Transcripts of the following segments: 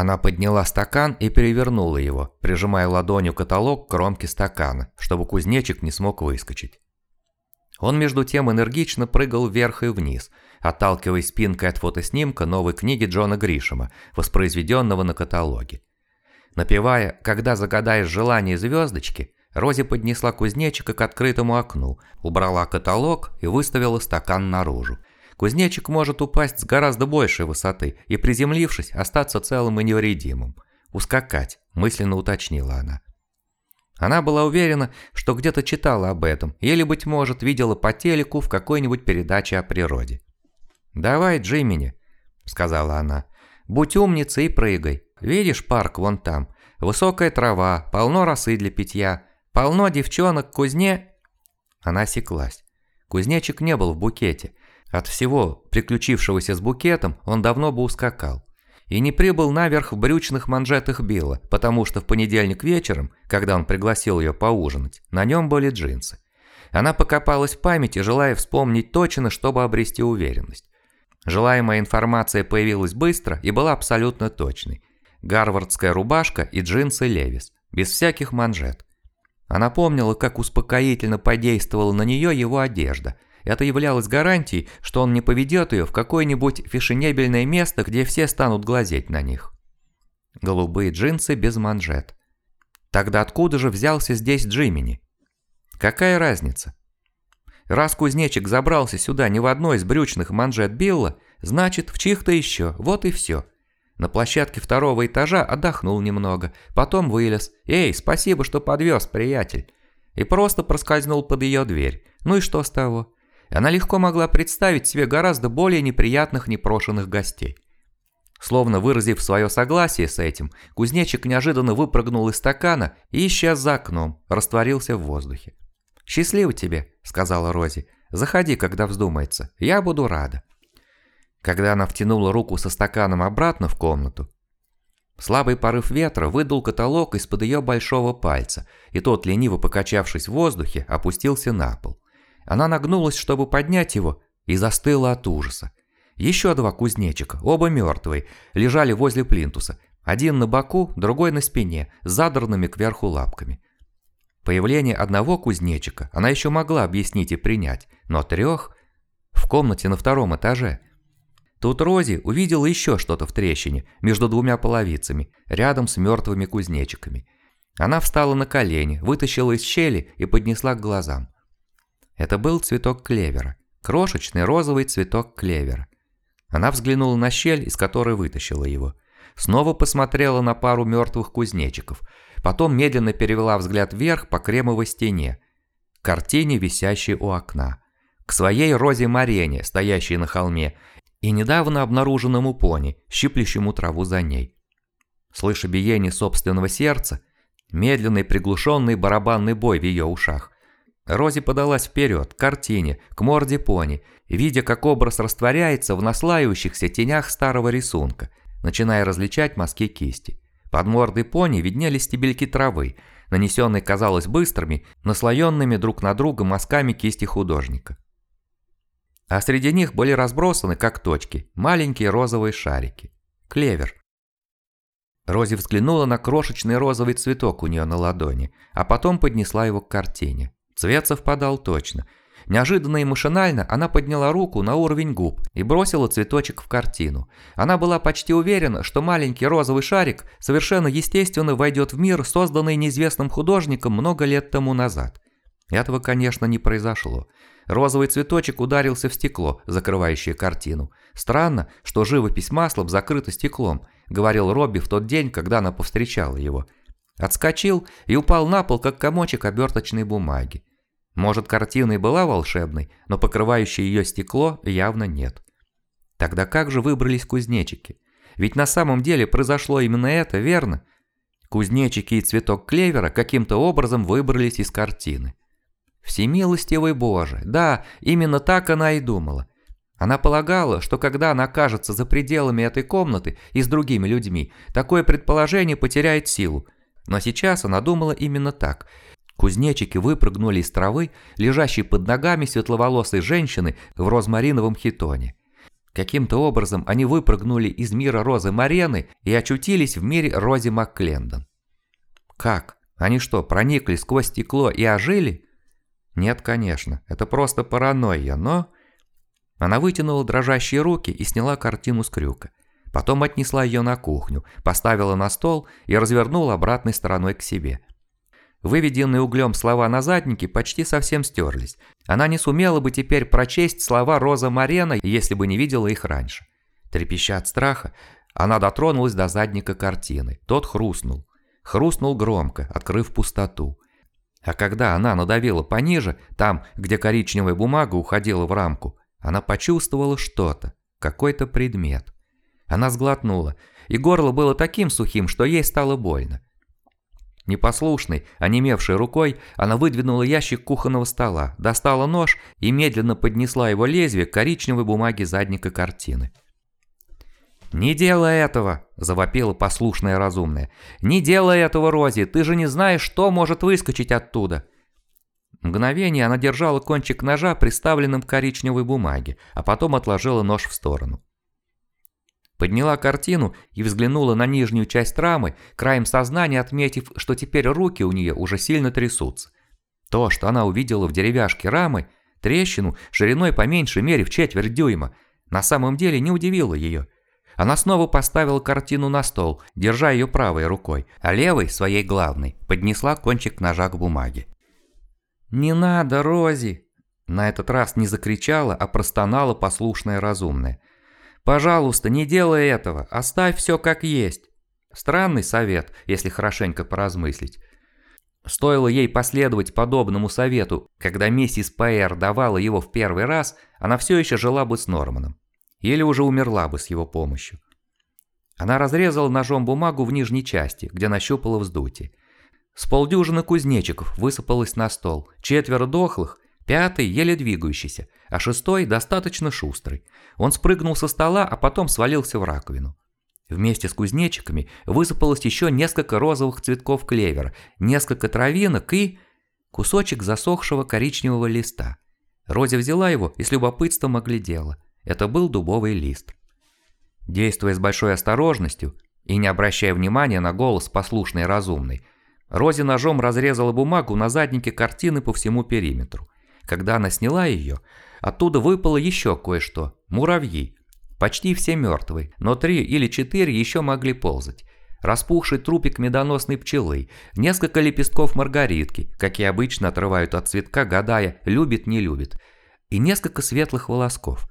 Она подняла стакан и перевернула его, прижимая ладонью каталог к кромке стакана, чтобы кузнечик не смог выскочить. Он между тем энергично прыгал вверх и вниз, отталкиваясь спинкой от фотоснимка новой книги Джона Гришема, воспроизведенного на каталоге. Напевая «Когда загадаешь желание звездочки», Рози поднесла кузнечика к открытому окну, убрала каталог и выставила стакан наружу. Кузнечик может упасть с гораздо большей высоты и, приземлившись, остаться целым и невредимым. «Ускакать», – мысленно уточнила она. Она была уверена, что где-то читала об этом, или, быть может, видела по телеку в какой-нибудь передаче о природе. «Давай, Джимини», – сказала она, – «будь умницей и прыгай. Видишь парк вон там? Высокая трава, полно росы для питья, полно девчонок, кузне...» Она осеклась. Кузнечик не был в букете. От всего, приключившегося с букетом, он давно бы ускакал. И не прибыл наверх в брючных манжетах Билла, потому что в понедельник вечером, когда он пригласил ее поужинать, на нем были джинсы. Она покопалась в памяти, желая вспомнить точно, чтобы обрести уверенность. Желаемая информация появилась быстро и была абсолютно точной. Гарвардская рубашка и джинсы Левис, без всяких манжет. Она помнила, как успокоительно подействовала на нее его одежда. Это являлось гарантией, что он не поведет ее в какое-нибудь фешенебельное место, где все станут глазеть на них. Голубые джинсы без манжет. Тогда откуда же взялся здесь Джимини? Какая разница? Раз кузнечик забрался сюда не в одной из брючных манжет Билла, значит в чьих-то еще, вот и все. На площадке второго этажа отдохнул немного, потом вылез. «Эй, спасибо, что подвез, приятель!» И просто проскользнул под ее дверь. Ну и что с того? Она легко могла представить себе гораздо более неприятных непрошенных гостей. Словно выразив свое согласие с этим, кузнечик неожиданно выпрыгнул из стакана и исчез за окном, растворился в воздухе. «Счастливо тебе», — сказала Рози. «Заходи, когда вздумается. Я буду рада». Когда она втянула руку со стаканом обратно в комнату, слабый порыв ветра выдул каталог из-под ее большого пальца, и тот, лениво покачавшись в воздухе, опустился на пол. Она нагнулась, чтобы поднять его, и застыла от ужаса. Еще два кузнечика, оба мертвые, лежали возле плинтуса. Один на боку, другой на спине, с задранными кверху лапками. Появление одного кузнечика она еще могла объяснить и принять, но трех... В комнате на втором этаже Тут Рози увидела еще что-то в трещине, между двумя половицами, рядом с мертвыми кузнечиками. Она встала на колени, вытащила из щели и поднесла к глазам. Это был цветок клевера, крошечный розовый цветок клевера. Она взглянула на щель, из которой вытащила его. Снова посмотрела на пару мертвых кузнечиков, потом медленно перевела взгляд вверх по кремовой стене, к картине, висящей у окна, к своей Розе Марене, стоящей на холме, и недавно обнаруженному пони, щиплющему траву за ней. Слыша биение собственного сердца, медленный приглушенный барабанный бой в ее ушах, Рози подалась вперед, к картине, к морде пони, видя, как образ растворяется в наслаивающихся тенях старого рисунка, начиная различать мазки кисти. Под мордой пони виднелись стебельки травы, нанесенные, казалось, быстрыми, наслоенными друг на друга мазками кисти художника а среди них были разбросаны, как точки, маленькие розовые шарики. Клевер. Рози взглянула на крошечный розовый цветок у нее на ладони, а потом поднесла его к картине. Цвет совпадал точно. Неожиданно и машинально она подняла руку на уровень губ и бросила цветочек в картину. Она была почти уверена, что маленький розовый шарик совершенно естественно войдет в мир, созданный неизвестным художником много лет тому назад. Этого, конечно, не произошло. Розовый цветочек ударился в стекло, закрывающее картину. Странно, что живопись маслом закрыта стеклом, говорил Робби в тот день, когда она повстречала его. Отскочил и упал на пол, как комочек оберточной бумаги. Может, картина и была волшебной, но покрывающее ее стекло явно нет. Тогда как же выбрались кузнечики? Ведь на самом деле произошло именно это, верно? Кузнечики и цветок клевера каким-то образом выбрались из картины. Всемилостивый Боже, да, именно так она и думала. Она полагала, что когда она окажется за пределами этой комнаты и с другими людьми, такое предположение потеряет силу. Но сейчас она думала именно так. Кузнечики выпрыгнули из травы, лежащей под ногами светловолосой женщины в розмариновом хитоне. Каким-то образом они выпрыгнули из мира Розы Марены и очутились в мире Рози Макклендон. Как? Они что, проникли сквозь стекло и ожили? Нет, конечно, это просто паранойя, но... Она вытянула дрожащие руки и сняла картину с крюка. Потом отнесла ее на кухню, поставила на стол и развернула обратной стороной к себе. Выведенные углем слова на заднике почти совсем стерлись. Она не сумела бы теперь прочесть слова Роза Марена, если бы не видела их раньше. Трепеща от страха, она дотронулась до задника картины. Тот хрустнул. Хрустнул громко, открыв пустоту. А когда она надавила пониже, там, где коричневая бумага уходила в рамку, она почувствовала что-то, какой-то предмет. Она сглотнула, и горло было таким сухим, что ей стало больно. Непослушной, онемевшей рукой, она выдвинула ящик кухонного стола, достала нож и медленно поднесла его лезвие к коричневой бумаге задника картины. «Не делай этого!» – завопила послушная разумная. «Не делай этого, Рози! Ты же не знаешь, что может выскочить оттуда!» Мгновение она держала кончик ножа, приставленным к коричневой бумаге, а потом отложила нож в сторону. Подняла картину и взглянула на нижнюю часть рамы, краем сознания отметив, что теперь руки у нее уже сильно трясутся. То, что она увидела в деревяшке рамы, трещину шириной по меньшей мере в четверть дюйма, на самом деле не удивило ее. Она снова поставила картину на стол, держа ее правой рукой, а левой, своей главной, поднесла кончик ножа к бумаге. «Не надо, Рози!» На этот раз не закричала, а простонала послушная разумная. Пожалуйста, не делай этого, оставь все как есть. Странный совет, если хорошенько поразмыслить. Стоило ей последовать подобному совету, когда миссис Пэйр давала его в первый раз, она все еще жила бы с Норманом. Или уже умерла бы с его помощью. Она разрезала ножом бумагу в нижней части, где нащупала вздутие. С полдюжины кузнечиков высыпалось на стол, четверо дохлых Пятый еле двигающийся, а шестой достаточно шустрый. Он спрыгнул со стола, а потом свалился в раковину. Вместе с кузнечиками высыпалось еще несколько розовых цветков клевера, несколько травинок и... кусочек засохшего коричневого листа. Рози взяла его и с любопытством оглядела. Это был дубовый лист. Действуя с большой осторожностью и не обращая внимания на голос послушной и разумной, Рози ножом разрезала бумагу на заднике картины по всему периметру. Когда она сняла ее, оттуда выпало еще кое-что – муравьи. Почти все мертвые, но три или четыре еще могли ползать. Распухший трупик медоносной пчелы, несколько лепестков маргаритки, какие обычно отрывают от цветка, гадая, любит, не любит, и несколько светлых волосков.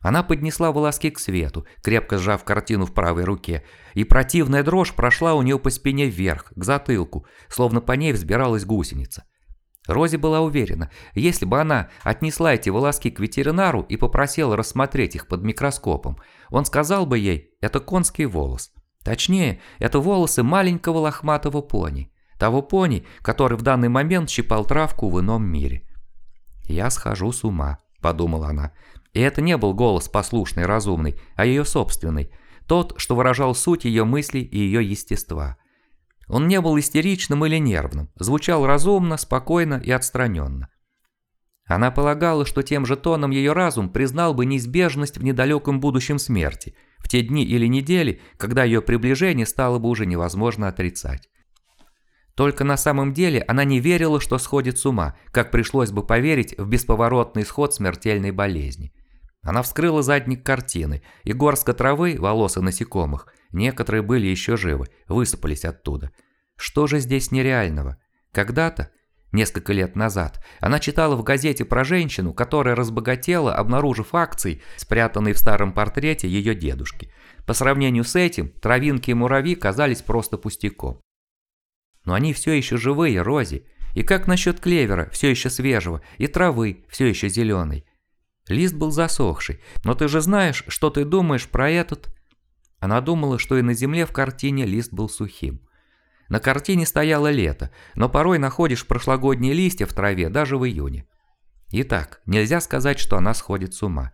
Она поднесла волоски к свету, крепко сжав картину в правой руке, и противная дрожь прошла у нее по спине вверх, к затылку, словно по ней взбиралась гусеница. Рози была уверена, если бы она отнесла эти волоски к ветеринару и попросила рассмотреть их под микроскопом, он сказал бы ей, это конский волос. Точнее, это волосы маленького лохматого пони. Того пони, который в данный момент щипал травку в ином мире. «Я схожу с ума», – подумала она. И это не был голос послушный, разумный, а ее собственный. Тот, что выражал суть ее мыслей и ее естества. Он не был истеричным или нервным, звучал разумно, спокойно и отстраненно. Она полагала, что тем же тоном ее разум признал бы неизбежность в недалеком будущем смерти, в те дни или недели, когда ее приближение стало бы уже невозможно отрицать. Только на самом деле она не верила, что сходит с ума, как пришлось бы поверить в бесповоротный исход смертельной болезни. Она вскрыла задник картины, и горстка травы, волос и насекомых – Некоторые были еще живы, высыпались оттуда. Что же здесь нереального? Когда-то, несколько лет назад, она читала в газете про женщину, которая разбогатела, обнаружив акции, спрятанные в старом портрете ее дедушки. По сравнению с этим, травинки и муравьи казались просто пустяком. Но они все еще живые, Рози. И как насчет клевера, все еще свежего, и травы, все еще зеленой? Лист был засохший, но ты же знаешь, что ты думаешь про этот... Она думала, что и на земле в картине лист был сухим. На картине стояло лето, но порой находишь прошлогодние листья в траве даже в июне. Итак, нельзя сказать, что она сходит с ума.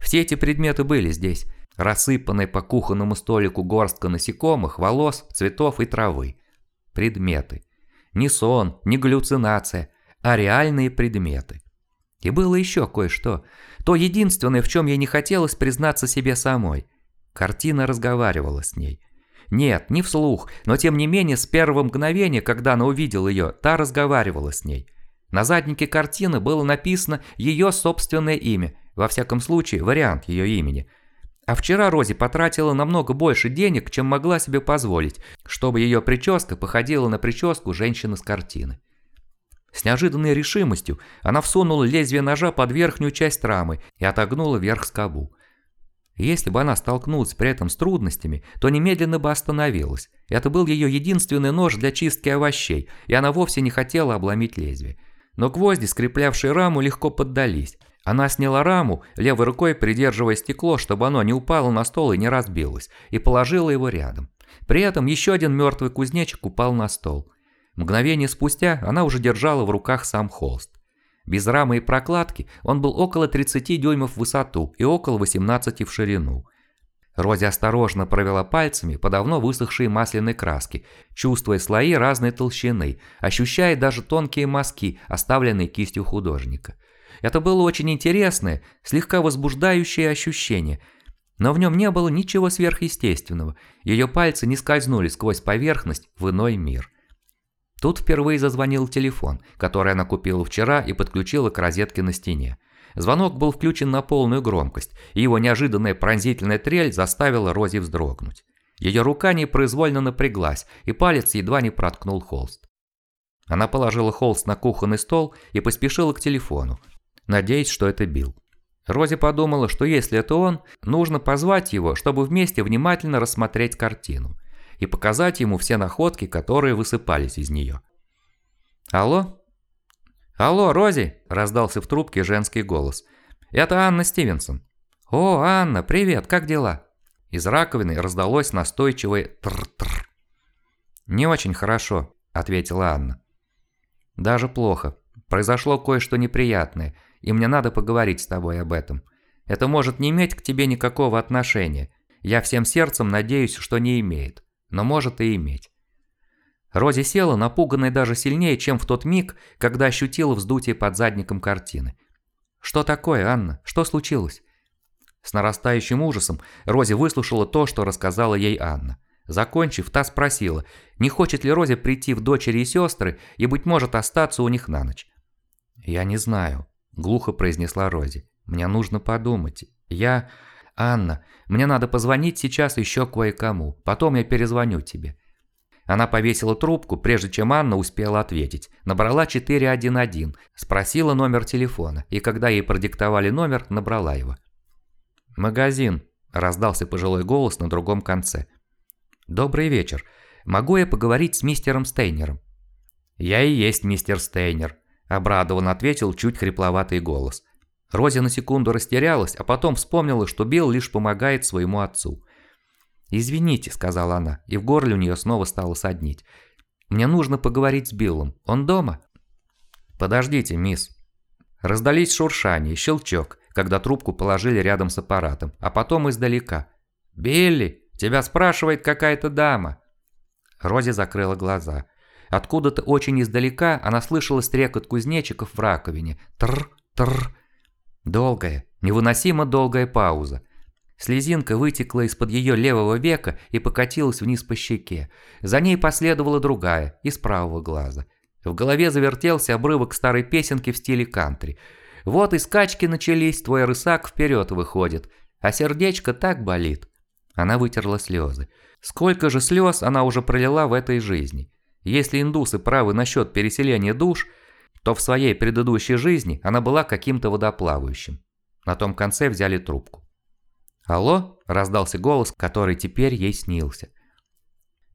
Все эти предметы были здесь, рассыпанные по кухонному столику горстка насекомых, волос, цветов и травы. Предметы. Не сон, не галлюцинация, а реальные предметы. И было еще кое-что. То единственное, в чем ей не хотелось признаться себе самой. Картина разговаривала с ней. Нет, не вслух, но тем не менее с первого мгновения, когда она увидела ее, та разговаривала с ней. На заднике картины было написано ее собственное имя, во всяком случае вариант ее имени. А вчера Рози потратила намного больше денег, чем могла себе позволить, чтобы ее прическа походила на прическу женщины с картины. С неожиданной решимостью она всунула лезвие ножа под верхнюю часть рамы и отогнула вверх скобу. Если бы она столкнулась при этом с трудностями, то немедленно бы остановилась. Это был ее единственный нож для чистки овощей, и она вовсе не хотела обломить лезвие. Но гвозди, скреплявшие раму, легко поддались. Она сняла раму, левой рукой придерживая стекло, чтобы оно не упало на стол и не разбилось, и положила его рядом. При этом еще один мертвый кузнечик упал на стол. Мгновение спустя она уже держала в руках сам холст. Без рамы и прокладки он был около 30 дюймов в высоту и около 18 в ширину. Рози осторожно провела пальцами по давно высохшей масляной краске, чувствуя слои разной толщины, ощущая даже тонкие мазки, оставленные кистью художника. Это было очень интересное, слегка возбуждающее ощущение, но в нем не было ничего сверхъестественного, ее пальцы не скользнули сквозь поверхность в иной мир. Тут впервые зазвонил телефон, который она купила вчера и подключила к розетке на стене. Звонок был включен на полную громкость, и его неожиданная пронзительная трель заставила Рози вздрогнуть. Ее рука непроизвольно напряглась, и палец едва не проткнул холст. Она положила холст на кухонный стол и поспешила к телефону, надеясь, что это Билл. Рози подумала, что если это он, нужно позвать его, чтобы вместе внимательно рассмотреть картину и показать ему все находки, которые высыпались из нее. «Алло?» «Алло, Рози!» – раздался в трубке женский голос. «Это Анна Стивенсон». «О, Анна, привет, как дела?» Из раковины раздалось настойчивое «тр-тр». «Не очень хорошо», – ответила Анна. «Даже плохо. Произошло кое-что неприятное, и мне надо поговорить с тобой об этом. Это может не иметь к тебе никакого отношения. Я всем сердцем надеюсь, что не имеет но может и иметь. Рози села, напуганная даже сильнее, чем в тот миг, когда ощутила вздутие под задником картины. «Что такое, Анна? Что случилось?» С нарастающим ужасом Рози выслушала то, что рассказала ей Анна. Закончив, та спросила, не хочет ли Рози прийти в дочери и сестры и, быть может, остаться у них на ночь. «Я не знаю», – глухо произнесла Рози. «Мне нужно подумать. Я...» «Анна, мне надо позвонить сейчас еще кое-кому, потом я перезвоню тебе». Она повесила трубку, прежде чем Анна успела ответить. Набрала 411, спросила номер телефона, и когда ей продиктовали номер, набрала его. «Магазин», – раздался пожилой голос на другом конце. «Добрый вечер. Могу я поговорить с мистером Стейнером?» «Я и есть мистер Стейнер», – обрадованно ответил чуть хрипловатый голос. Рози на секунду растерялась, а потом вспомнила, что Билл лишь помогает своему отцу. «Извините», — сказала она, и в горле у нее снова стало соднить. «Мне нужно поговорить с Биллом. Он дома?» «Подождите, мисс». Раздались шуршание, щелчок, когда трубку положили рядом с аппаратом, а потом издалека. «Билли, тебя спрашивает какая-то дама». Рози закрыла глаза. Откуда-то очень издалека она слышала стрекот кузнечиков в раковине. Тр, тр, Долгая, невыносимо долгая пауза. Слезинка вытекла из-под ее левого века и покатилась вниз по щеке. За ней последовала другая, из правого глаза. В голове завертелся обрывок старой песенки в стиле кантри. «Вот и скачки начались, твой рысак вперед выходит, а сердечко так болит». Она вытерла слезы. Сколько же слез она уже пролила в этой жизни. Если индусы правы насчет переселения душ – то в своей предыдущей жизни она была каким-то водоплавающим. На том конце взяли трубку. «Алло?» – раздался голос, который теперь ей снился.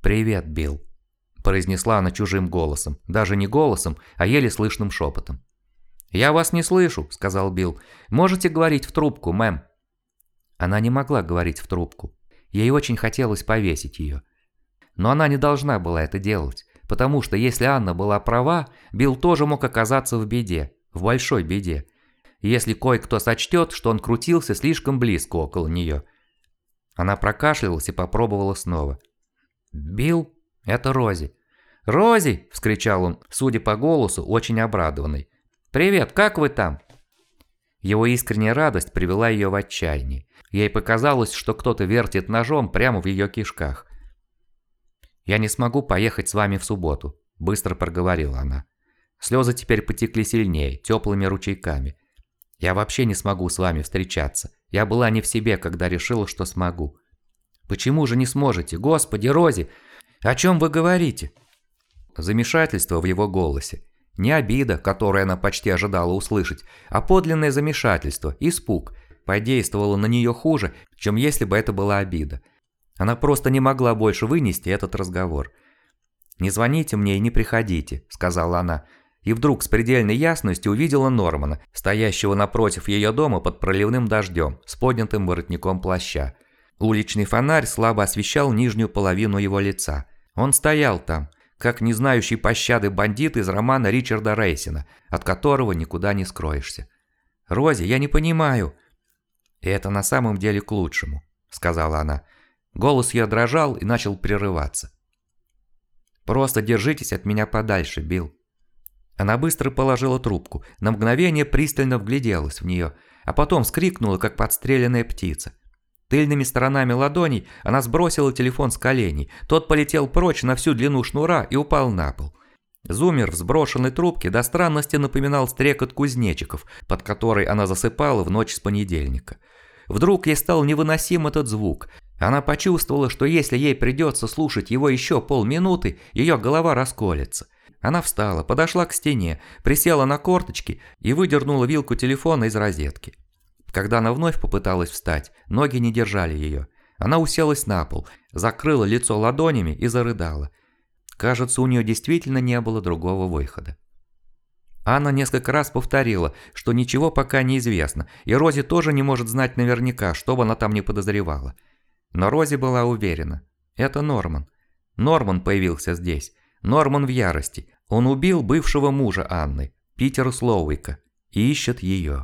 «Привет, Билл», – произнесла она чужим голосом, даже не голосом, а еле слышным шепотом. «Я вас не слышу», – сказал Билл. «Можете говорить в трубку, мэм?» Она не могла говорить в трубку. Ей очень хотелось повесить ее. Но она не должна была это делать. Потому что если Анна была права, Билл тоже мог оказаться в беде, в большой беде. Если кое-кто сочтет, что он крутился слишком близко около нее. Она прокашлялась и попробовала снова. «Билл? Это Рози». «Рози!» – вскричал он, судя по голосу, очень обрадованный. «Привет, как вы там?» Его искренняя радость привела ее в отчаяние. Ей показалось, что кто-то вертит ножом прямо в ее кишках. «Я не смогу поехать с вами в субботу», – быстро проговорила она. Слезы теперь потекли сильнее, теплыми ручейками. «Я вообще не смогу с вами встречаться. Я была не в себе, когда решила, что смогу». «Почему же не сможете? Господи, Рози! О чем вы говорите?» Замешательство в его голосе. Не обида, которую она почти ожидала услышать, а подлинное замешательство, испуг, подействовало на нее хуже, чем если бы это была обида. Она просто не могла больше вынести этот разговор. «Не звоните мне и не приходите», – сказала она. И вдруг с предельной ясностью увидела Нормана, стоящего напротив ее дома под проливным дождем, с поднятым воротником плаща. Уличный фонарь слабо освещал нижнюю половину его лица. Он стоял там, как не знающий пощады бандит из романа Ричарда Рейсина, от которого никуда не скроешься. «Рози, я не понимаю». «И это на самом деле к лучшему», – сказала она. Голос ее дрожал и начал прерываться. «Просто держитесь от меня подальше, Билл». Она быстро положила трубку, на мгновение пристально вгляделась в нее, а потом вскрикнула, как подстреленная птица. Тыльными сторонами ладоней она сбросила телефон с коленей, тот полетел прочь на всю длину шнура и упал на пол. Зумер в сброшенной трубке до странности напоминал стрекот кузнечиков, под который она засыпала в ночь с понедельника. Вдруг ей стал невыносим этот звук, она почувствовала, что если ей придется слушать его еще полминуты, ее голова расколется. Она встала, подошла к стене, присела на корточки и выдернула вилку телефона из розетки. Когда она вновь попыталась встать, ноги не держали ее. Она уселась на пол, закрыла лицо ладонями и зарыдала. Кажется, у нее действительно не было другого выхода. Анна несколько раз повторила, что ничего пока не известно, и Рози тоже не может знать наверняка, что бы она там не подозревала. Но Рози была уверена. Это Норман. Норман появился здесь. Норман в ярости. Он убил бывшего мужа Анны, Питера Слоуика, и ищет ее.